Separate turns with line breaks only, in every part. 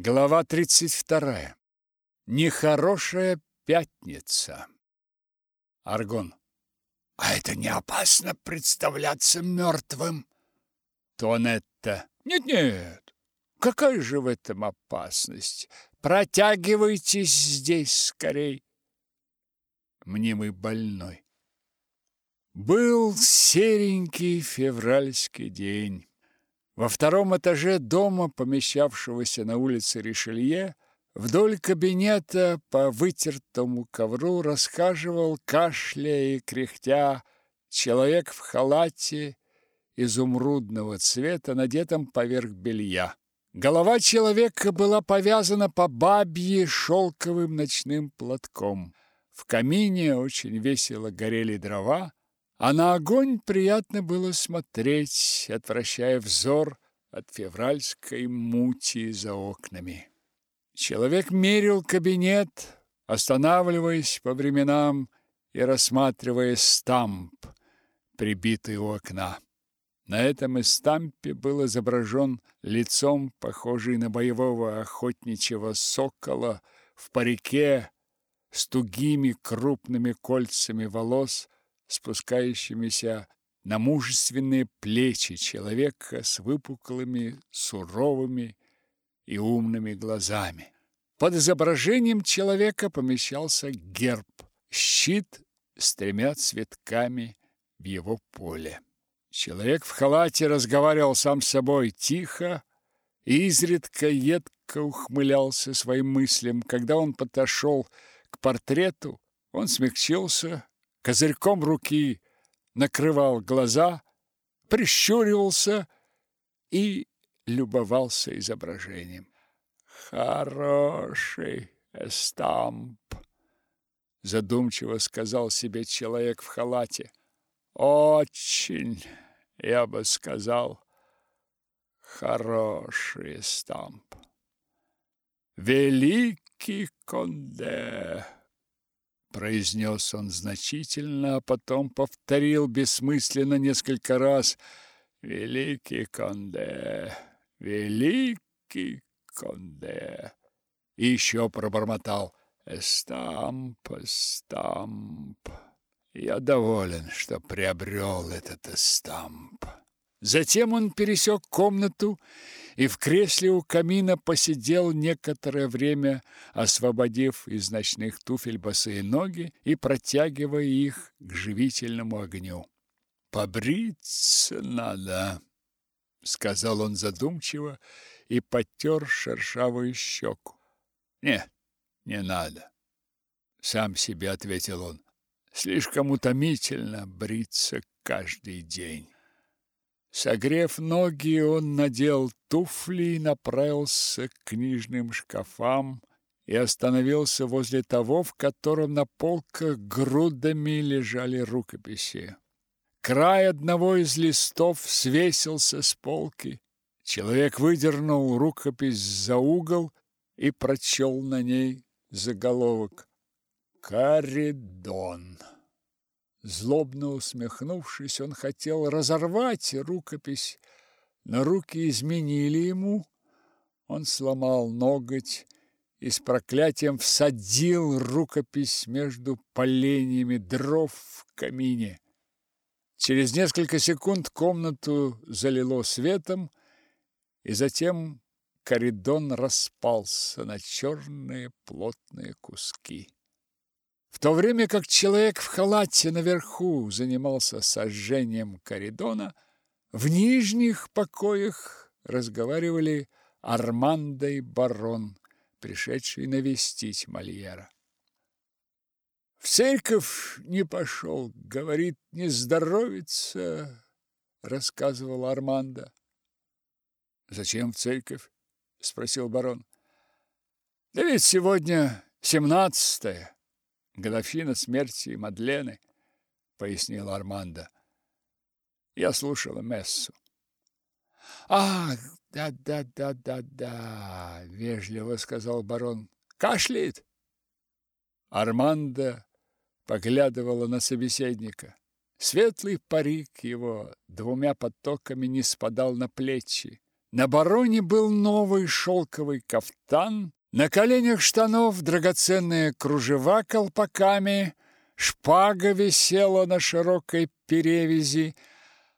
Глава 32. Нехорошая пятница. Аргон.
А это не опасно представляться мертвым?
Туанетта. Нет-нет. Какая же в этом опасность? Протягивайтесь здесь скорей. Мнимый больной. Был серенький февральский день. Во втором этаже дома, помещавшегося на улице Ришелье, вдоль кабинета по вытертому ковру расхаживал, кашляя и кряхтя, человек в халате изумрудного цвета, надетом поверх белья. Голова человека была повязана по бабье шелковым ночным платком. В камине очень весело горели дрова, а на огонь приятно было смотреть, отвращая взор от февральской мути за окнами. Человек мерил кабинет, останавливаясь по временам и рассматривая стамп, прибитый у окна. На этом эстампе был изображен лицом, похожий на боевого охотничьего сокола в парике с тугими крупными кольцами волос, спускающимися на мужественные плечи человека с выпуклыми, суровыми и умными глазами. Под изображением человека помещался герб, щит с тремя цветками в его поле. Человек в халате разговаривал сам с собой тихо и изредка едко ухмылялся своим мыслям. Когда он подошел к портрету, он смягчился козырьком руки накрывал глаза, прищуривался и любовался изображением. Хороший эстамп, задумчиво сказал себе человек в халате. Очень, я бы сказал, хороший эстамп. Великий Конде произнес он значительно, а потом повторил бессмысленно несколько раз «Великий Конде! Великий Конде!» И еще пробормотал «Эстамп, эстамп!» Я доволен, что приобрел этот эстамп. Затем он пересек комнату и в кресле у камина посидел некоторое время, освободив из ночных туфель босые ноги и протягивая их к живительному огню. «Побриться надо», — сказал он задумчиво и потер шершавую щеку. «Нет, не надо», — сам себе ответил он. «Слишком утомительно бриться каждый день». Согрев ноги, он надел туфли и направился к книжным шкафам и остановился возле того, в котором на полках грудами лежали рукописи. Край одного из листов свесился с полки. Человек выдернул рукопись за угол и прочел на ней заголовок «Каридон». Злобно усмехнувшись, он хотел разорвать рукопись, но руки изменили ему. Он сломал ноготь и с проклятием всадил рукопись между поленьями дров в камине. Через несколько секунд комнату залило светом, и затем коридон распался на черные плотные куски. То время как человек в халате наверху занимался сожжением коридона, в нижних покоях разговаривали Армандо и барон, пришедший навестить Мольера. В церковь не пошел, говорит, не здоровится, рассказывал Армандо. Зачем в церковь? спросил барон. Да ведь сегодня семнадцатое годовщина смерти Мадлены, пояснил Армандо. Я слушала мессу. А, да-да-да-да-да, вежливо сказал барон. Кашляет? Армандо поглядывала на собеседника. Светлый парик его двумя потоками не спадал на плечи. На бароне был новый шелковый кафтан, на коленях штанов драгоценные кружева колпаками, шпага висела на широкой перевязи,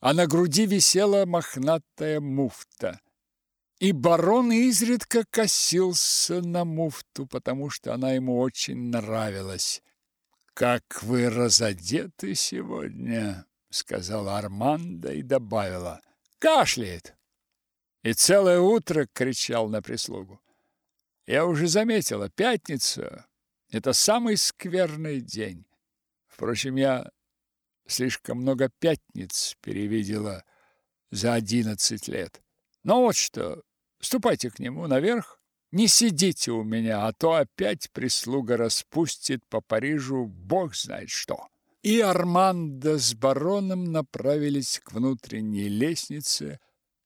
а на груди висела мохнатая муфта. И барон изредка косился на муфту, потому что она ему очень нравилась. «Как вы разодеты сегодня!» — сказала Арманда и добавила. «Кашляет!» И целое утро кричал на прислугу. Я уже заметила, пятница — это самый скверный день. Впрочем, я слишком много пятниц перевидела за одиннадцать лет. Но вот что, ступайте к нему наверх, не сидите у меня, а то опять прислуга распустит по Парижу бог знает что. И Армандо с бароном направились к внутренней лестнице,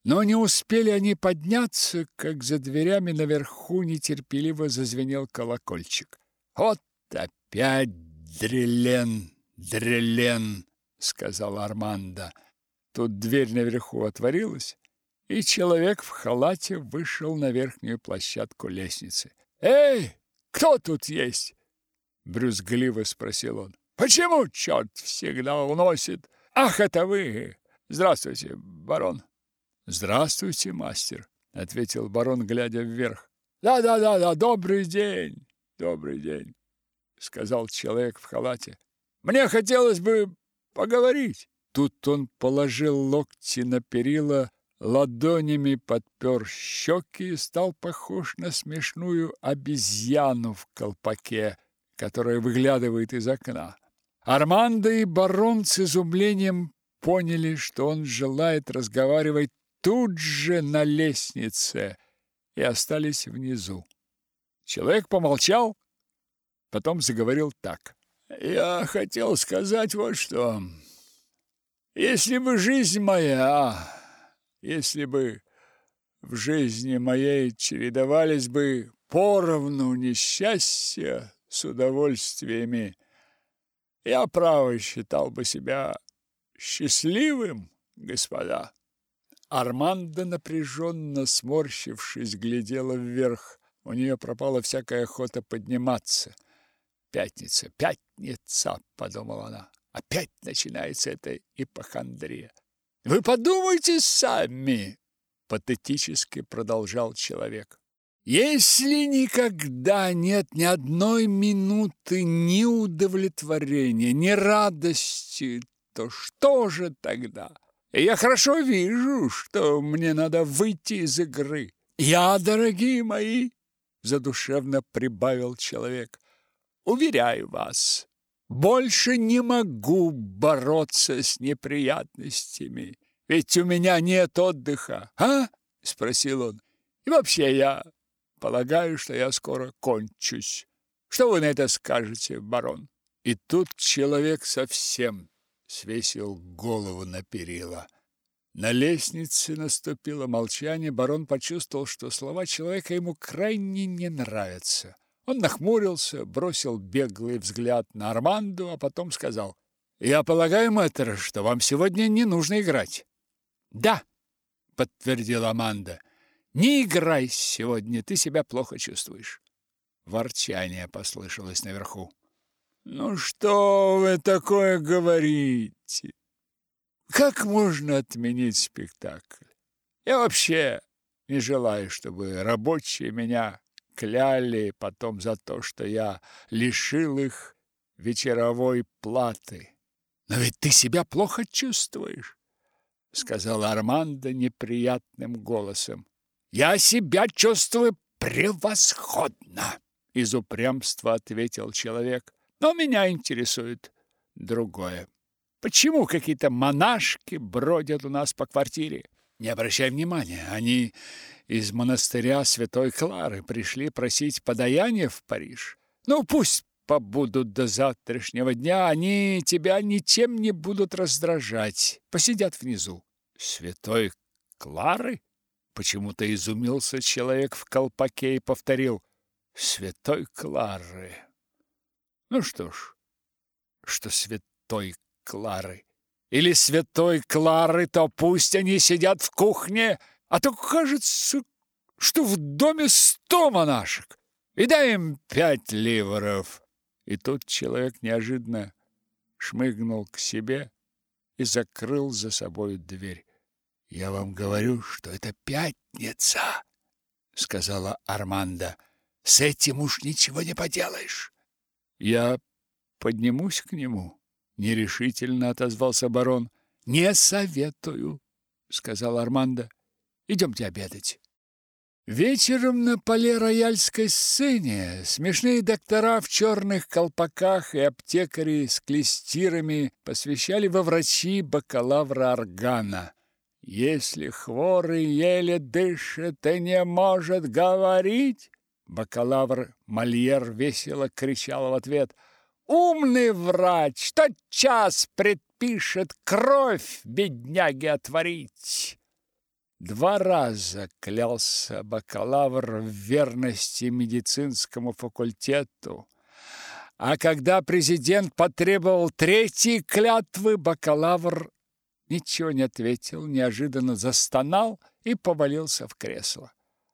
но не успели они подняться, как за дверями наверху нетерпеливо зазвенел колокольчик. Вот опять дрелен, дрелен, сказал Армандо. Тут дверь наверху отворилась, и человек в халате вышел на верхнюю площадку лестницы. «Эй, кто тут есть?» Брюзгливо спросил он. «Почему черт всегда уносит? Ах, это вы! Здравствуйте, барон!» «Здравствуйте, мастер!» — ответил барон, глядя вверх. «Да-да-да-да, добрый день, добрый день!» — сказал человек в халате. «Мне хотелось бы поговорить!» Тут он положил локти на перила ладонями подпер щеки и стал похож на смешную обезьяну в колпаке, которая выглядывает из окна. Армандо и барон с изумлением поняли, что он желает разговаривать тут же на лестнице, и остались внизу. Человек помолчал, потом заговорил так. «Я хотел сказать вот что. Если бы жизнь моя если бы в жизни моей чередовались бы поровну несчастья с удовольствиями, я, право, считал бы себя счастливым, господа. Армандо, напряженно сморщившись, глядела вверх. У нее пропала всякая охота подниматься. «Пятница, пятница!» — подумала она. «Опять начинается эта ипохондрия!» Вы подумайте сами, патетически продолжал человек. Если никогда нет ни одной минуты ни удовлетворения, ни радости, то что же тогда? Я хорошо вижу, что мне надо выйти из игры. Я, дорогие мои, задушевно прибавил человек, уверяю вас, больше не могу бороться с неприятностями, ведь у меня нет отдыха, а? спросил он. И вообще я полагаю, что я скоро кончусь. Что вы на это скажете, барон? И тут человек совсем свесил голову на перила. На лестнице наступило молчание, барон почувствовал, что слова человека ему крайне не нравятся. Он нахмурился, бросил беглый взгляд на Арманду, а потом сказал: "Я полагаю, мэтр, что вам сегодня не нужно играть". "Да", подтвердила Аманда. "Не играй сегодня, ты себя плохо чувствуешь". Ворчание послышалось наверху. "Ну что вы такое говорите? Как можно отменить спектакль? Я вообще не желаю, чтобы рабочие меня кляли потом за то, что я лишил их вечеровой платы. Но ведь ты себя плохо чувствуешь, сказал Армандо неприятным голосом. Я себя чувствую превосходно, из упрямства ответил человек. Но меня интересует другое. Почему какие-то монашки бродят у нас по квартире? Не обращай внимания, они из монастыря Святой Клары пришли просить подаяния в Париж. Ну, пусть побудут до завтрашнего дня, они тебя ничем не будут раздражать. Посидят внизу. Святой Клары? Почему-то изумился человек в колпаке и повторил: Святой Клары. Ну что ж, что Святой Клары или Святой Клары, то пусть они сидят в кухне А то кажется, что в доме сто монашек. И дай им пять ливров. И тут человек неожиданно шмыгнул к себе и закрыл за собой дверь.
«Я вам говорю, что это пятница», — сказала Арманда. «С этим уж ничего не поделаешь».
«Я поднимусь к нему», — нерешительно отозвался барон. «Не советую», — сказал Армандо. «Идемте обедать». Вечером на поле рояльской сцене смешные доктора в черных колпаках и аптекари с клестирами посвящали во врачи бакалавра органа. Если хворый еле дышит и не может говорить, бакалавр Мольер весело кричал в ответ: "Умный врач, тот час предпишет кровь бедняге отворить". Два раза клялся бакалавр в верности медицинскому факультету. А когда президент потребовал третьей клятвы, бакалавр ничего не ответил, неожиданно застонал и повалился в кресло.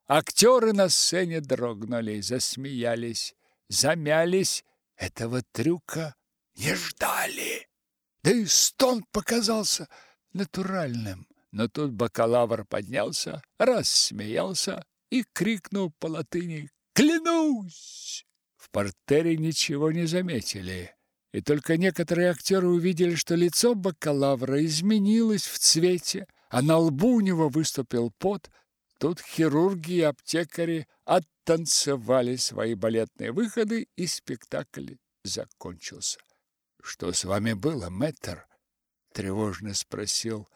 Актеры на сцене дрогнули, засмеялись, замялись, этого трюка не ждали. Да и стон показался натуральным. Но тут бакалавр поднялся, рассмеялся и крикнул по латыни «Клянусь!». В портере ничего не заметили, и только некоторые актеры увидели, что лицо бакалавра изменилось в цвете, а на лбу у него выступил пот. Тут хирурги и аптекари оттанцевали свои балетные выходы, и спектакль закончился. «Что с вами было, мэтр?» — тревожно спросил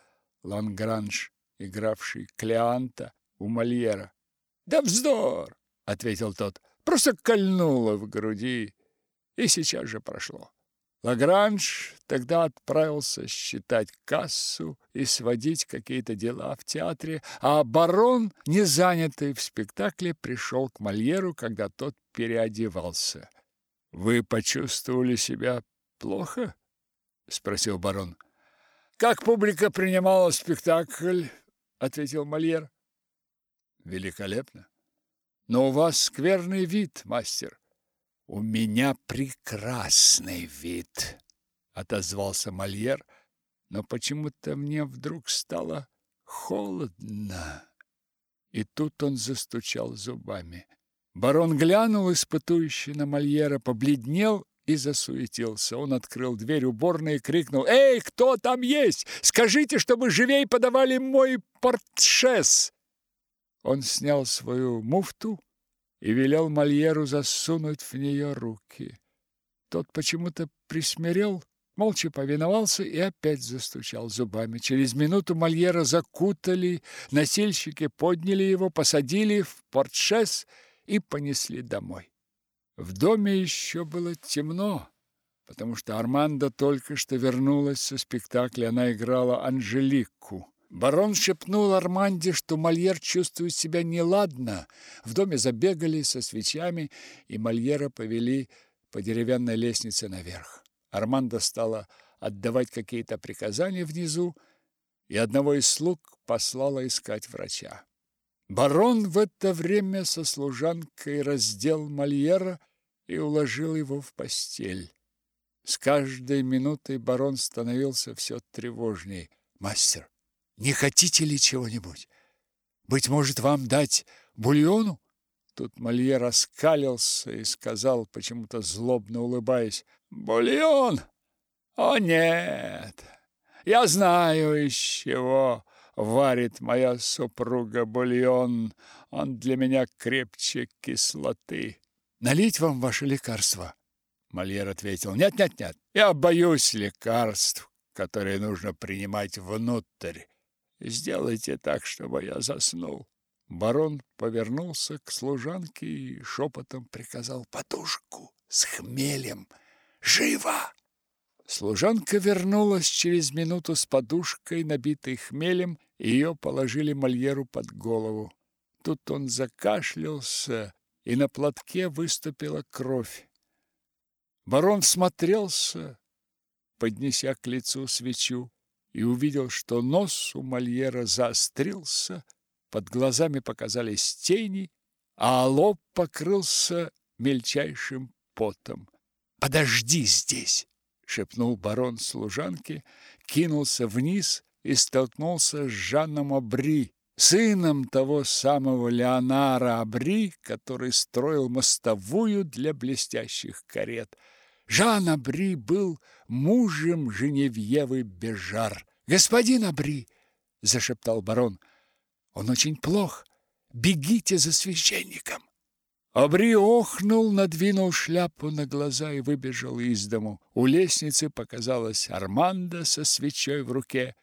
Лангранж, игравший Клеанта у Мольера. «Да вздор!» — ответил тот. «Просто кольнуло в груди, и сейчас же прошло». Лагранж тогда отправился считать кассу и сводить какие-то дела в театре, а барон, не занятый в спектакле, пришел к Мольеру, когда тот переодевался. «Вы почувствовали себя плохо?» — спросил барон. Как публика принимала спектакль, ответил Мольер. Великолепно. Но у вас скверный вид, мастер. У меня прекрасный вид, отозвался Мольер, но почему-то мне вдруг стало холодно. И тут он застучал зубами. Барон глянул испытующе на Мольера, побледнел и засуетился. Он открыл дверь уборной и крикнул «Эй, кто там есть? Скажите, чтобы живей подавали мой портшес!» Он снял свою муфту и велел Мольеру засунуть в нее руки. Тот почему-то присмирел, молча повиновался и опять застучал зубами. Через минуту Мольера закутали, носильщики подняли его, посадили в портшес и понесли домой. В доме еще было темно, потому что Арманда только что вернулась со спектакля, она играла Анжелику. Барон шепнул Арманде, что Мольер чувствует себя неладно. В доме забегали со свечами, и Мольера повели по деревянной лестнице наверх. Арманда стала отдавать какие-то приказания внизу, и одного из слуг послала искать врача. Барон в это время со служанкой раздел Мольера и уложил его в постель. С каждой минутой барон становился все тревожней. «Мастер, не хотите ли чего-нибудь? Быть может, вам дать бульону?» Тут Мольер раскалился и сказал, почему-то злобно улыбаясь, «Бульон? О, нет! Я знаю, из чего варит моя супруга бульон. Он для меня крепче кислоты. Налить вам ваше лекарство?» Мольер ответил, «Нет, нет, нет, я боюсь лекарств, которые нужно принимать внутрь. Сделайте так, чтобы я заснул». Барон повернулся к служанке и шепотом приказал подушку с хмелем. «Живо!» Служанка вернулась через минуту с подушкой, набитой хмелем, и ее положили Мольеру под голову. Тут он закашлялся и на платке выступила кровь. Барон смотрелся, поднеся к лицу свечу, и увидел, что нос у Мольера заострился, под глазами показались тени, а лоб покрылся мельчайшим потом. «Подожди здесь!» — шепнул барон служанке, кинулся вниз и столкнулся с Жанном Абри, сыном того самого Леонара Абри, который строил мостовую для блестящих карет. Жан Абри был мужем Женевьевы Бежар. «Господин Абри!» – зашептал барон. «Он очень плох. Бегите за священником!» Абри охнул, надвинул шляпу на глаза и выбежал из дому. У лестницы показалась Арманда со свечой в руке.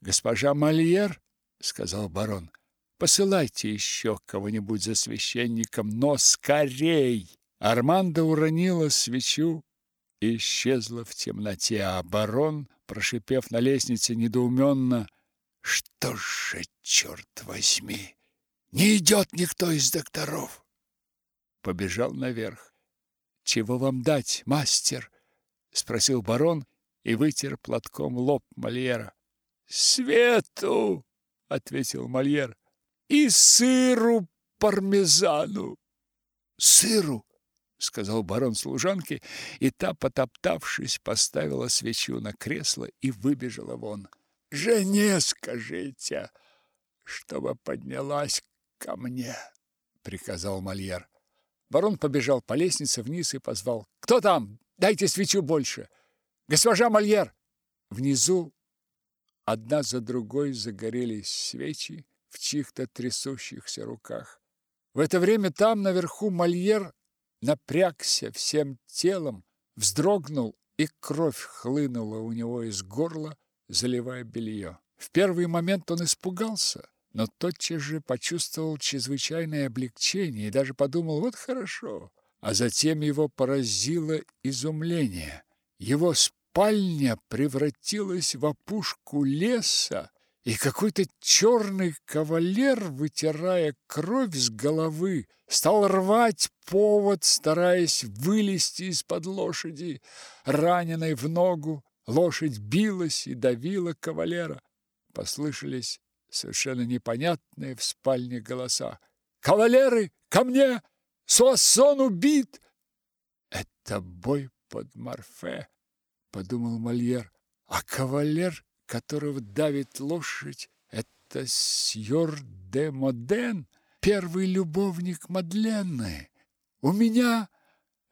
«Госпожа Мольер», — сказал барон, — «посылайте еще кого-нибудь за священником, но скорей!» Арманда уронила свечу и исчезла в темноте, а барон, прошипев на лестнице недоуменно, «Что же, черт возьми, не идет никто из докторов!» Побежал наверх. «Чего вам дать, мастер?» — спросил барон и вытер платком лоб Мольера. «Свету!» — ответил Мольер. «И сыру пармезану!» «Сыру!» — сказал барон служанке, и та, потоптавшись, поставила свечу на кресло и выбежала вон. «Жене скажите, чтобы поднялась ко мне!» — приказал Мольер. Барон побежал по лестнице вниз и позвал. «Кто там? Дайте свечу больше!» «Госпожа Мольер!» Внизу одна за другой загорелись свечи в чьих-то трясущихся руках. В это время там, наверху, Мольер напрягся всем телом, вздрогнул, и кровь хлынула у него из горла, заливая белье. В первый момент он испугался, но тотчас же почувствовал чрезвычайное облегчение и даже подумал «вот хорошо». А затем его поразило изумление. Его спальня превратилась в опушку леса, и какой-то черный кавалер, вытирая кровь с головы, стал рвать повод, стараясь вылезти из-под лошади, раненой в ногу. Лошадь билась и давила кавалера. Послышались совершенно непонятные в спальне голоса. «Кавалеры, ко мне! Суассон убит!» «Это бой под Марфе», — подумал Мольер. «А кавалер, которого давит лошадь, это сьор де Моден, первый любовник Мадленны. У меня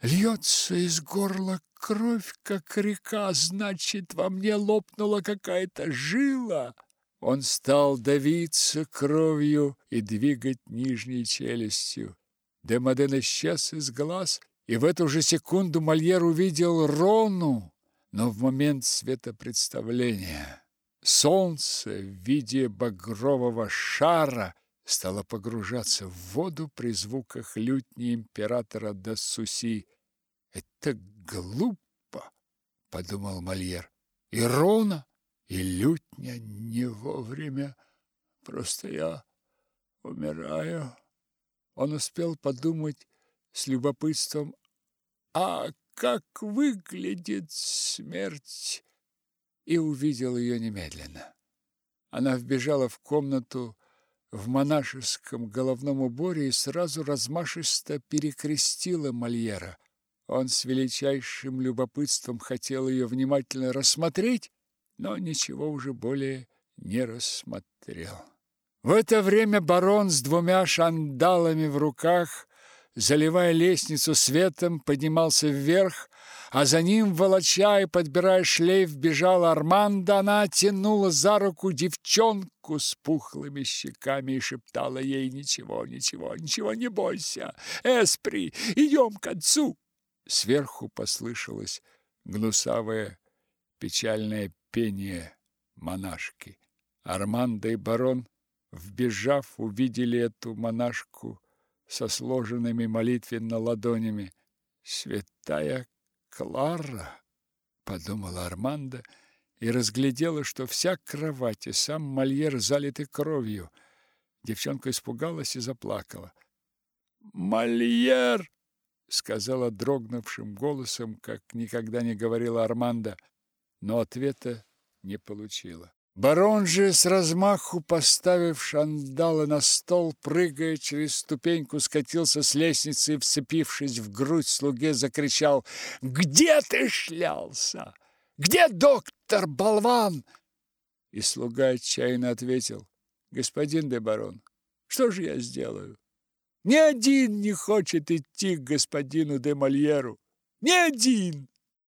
льется из горла кровь, как река, значит, во мне лопнула какая-то жила». Он стал давиться кровью и двигать нижней челюстью. Демоден исчез из глаз, и в эту же секунду Мольер увидел Рону, но в момент светопредставления солнце в виде багрового шара стало погружаться в воду при звуках лютни императора Дассуси. «Это глупо!» — подумал Мольер. «И и лютня не вовремя. Просто я умираю. Он успел подумать с любопытством, а как выглядит смерть, и увидел ее немедленно. Она вбежала в комнату в монашеском головном уборе и сразу размашисто перекрестила Мольера. Он с величайшим любопытством хотел ее внимательно рассмотреть, но ничего уже более не рассмотрел. В это время барон с двумя шандалами в руках, заливая лестницу светом, поднимался вверх, а за ним, волоча и подбирая шлейф, бежала Арманда. Она тянула за руку девчонку с пухлыми щеками и шептала ей «Ничего, ничего, ничего, не бойся! Эспри, идем к отцу!» Сверху послышалось гнусавое печальное пение монашки. Армандо и барон, вбежав, увидели эту монашку со сложенными молитвенно ладонями. «Святая Клара!» — подумала Армандо и разглядела, что вся кровать и сам мольер залиты кровью. Девчонка испугалась и заплакала. «Мольер!» — сказала дрогнувшим голосом, как никогда не говорила Армандо но ответа не получила. Барон же, с размаху поставив шандалы на стол, прыгая через ступеньку, скатился с лестницы и, вцепившись в грудь слуге, закричал «Где ты шлялся? Где доктор, болван?» И слуга отчаянно ответил «Господин де барон, что же я сделаю? Ни один не хочет идти к господину де Мольеру. Ни один!»